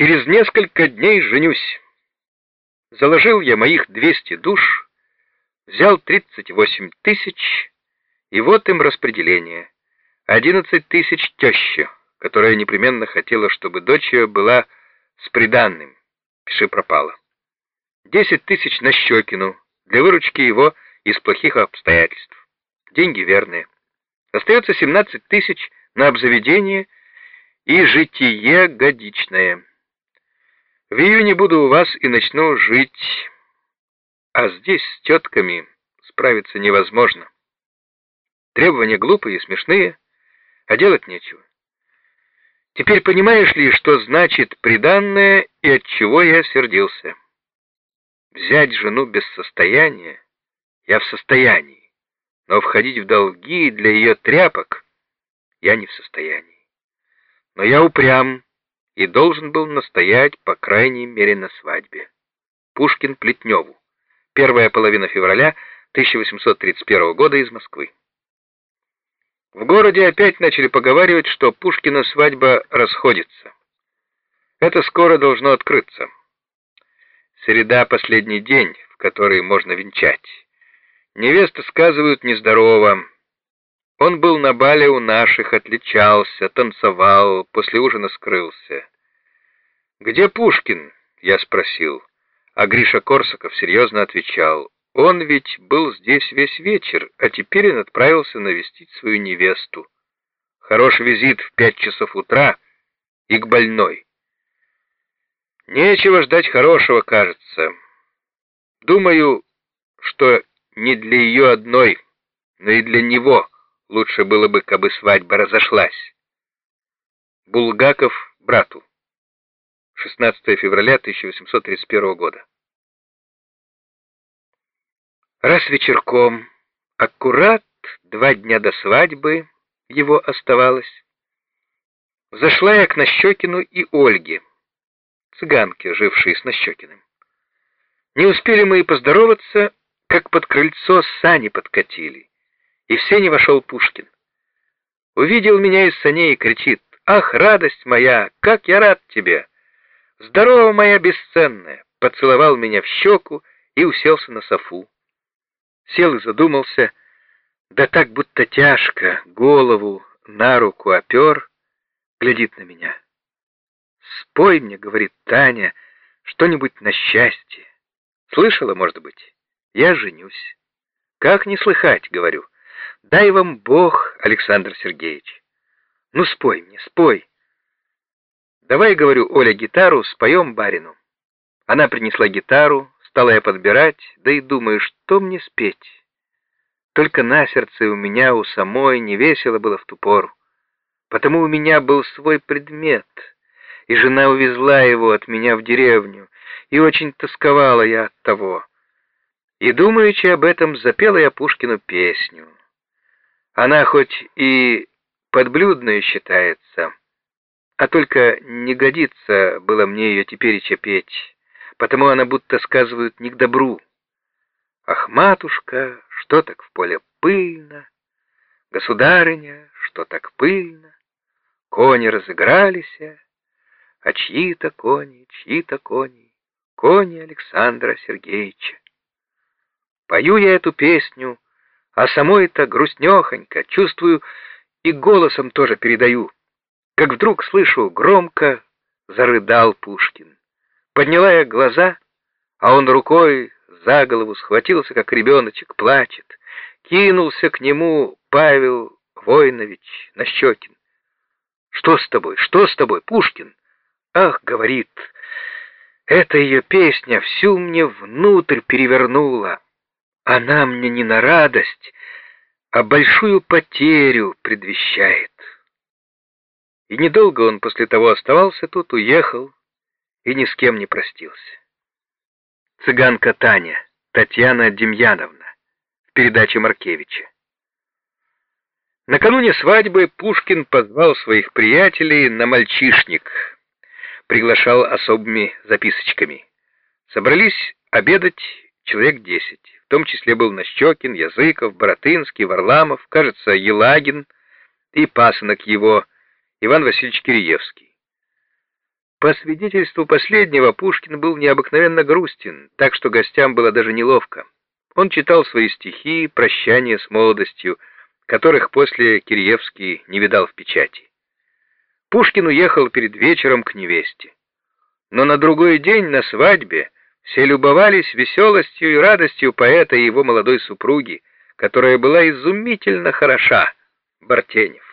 Через несколько дней женюсь. Заложил я моих 200 душ, взял 38 тысяч, и вот им распределение. 11 тысяч теща, которая непременно хотела, чтобы дочь ее была с приданным. Пиши пропала. 10 тысяч на Щекину для выручки его из плохих обстоятельств. Деньги верные. Остается 17 тысяч на обзаведение и житие годичное. В июне буду у вас и начну жить, а здесь с тетками справиться невозможно. Требования глупые и смешные, а делать нечего. Теперь понимаешь ли, что значит приданное и от чего я сердился? Взять жену без состояния я в состоянии, но входить в долги для ее тряпок я не в состоянии. Но я упрям, и должен был настоять, по крайней мере, на свадьбе. Пушкин Плетневу. Первая половина февраля 1831 года из Москвы. В городе опять начали поговаривать, что Пушкина свадьба расходится. Это скоро должно открыться. Среда — последний день, в который можно венчать. Невеста, сказывают, нездорова, он был на бале у наших, отличался, танцевал, после ужина скрылся. «Где Пушкин?» — я спросил. А Гриша Корсаков серьезно отвечал. «Он ведь был здесь весь вечер, а теперь он отправился навестить свою невесту. Хороший визит в пять часов утра и к больной. Нечего ждать хорошего, кажется. Думаю, что не для ее одной, но и для него». Лучше было бы, кабы свадьба разошлась. Булгаков брату. 16 февраля 1831 года. Раз вечерком, аккурат два дня до свадьбы его оставалось, зашла я к Нащекину и Ольге, цыганке, жившей с Нащекиным. Не успели мы и поздороваться, как под крыльцо сани подкатили и в сене вошел Пушкин. Увидел меня из саней и кричит, «Ах, радость моя, как я рад тебе! Здорово, моя бесценная!» Поцеловал меня в щеку и уселся на софу. Сел и задумался, да так будто тяжко, голову на руку опер, глядит на меня. «Спой мне, — говорит Таня, — что-нибудь на счастье. Слышала, может быть? Я женюсь. Как не слыхать, — говорю. Дай вам Бог, Александр Сергеевич. Ну, спой мне, спой. Давай, говорю, Оля, гитару, споем барину. Она принесла гитару, стала я подбирать, да и думаю, что мне спеть. Только на сердце у меня у самой не весело было в ту пору. Потому у меня был свой предмет, и жена увезла его от меня в деревню, и очень тосковала я от того. И, думаючи об этом, запела я Пушкину песню. Она хоть и подблюдная считается, а только не годится было мне ее теперь петь, потому она будто сказывают не к добру. Ах, матушка, что так в поле пыльно, государыня, что так пыльно, кони разыгрались, а чьи-то кони, чьи-то кони, кони Александра Сергеевича. Пою я эту песню, а самой-то грустнехонько, чувствую и голосом тоже передаю. Как вдруг слышу, громко зарыдал Пушкин. Подняла я глаза, а он рукой за голову схватился, как ребеночек, плачет. Кинулся к нему Павел Войнович Нащекин. «Что с тобой? Что с тобой, Пушкин?» «Ах, — говорит, — эта ее песня всю мне внутрь перевернула». Она мне не на радость, а большую потерю предвещает. И недолго он после того оставался тут, уехал и ни с кем не простился. Цыганка Таня, Татьяна Демьяновна, в передаче Маркевича. Накануне свадьбы Пушкин позвал своих приятелей на мальчишник, приглашал особыми записочками. Собрались обедать человек десять. В том числе был Нащекин, Языков, Боротынский, Варламов, кажется, Елагин и пасынок его, Иван Васильевич Киреевский. По свидетельству последнего, Пушкин был необыкновенно грустен, так что гостям было даже неловко. Он читал свои стихи «Прощание с молодостью», которых после Киреевский не видал в печати. Пушкин уехал перед вечером к невесте. Но на другой день, на свадьбе, все любовались веселостью и радостью поэта и его молодой супруги, которая была изумительно хороша, Бартенев.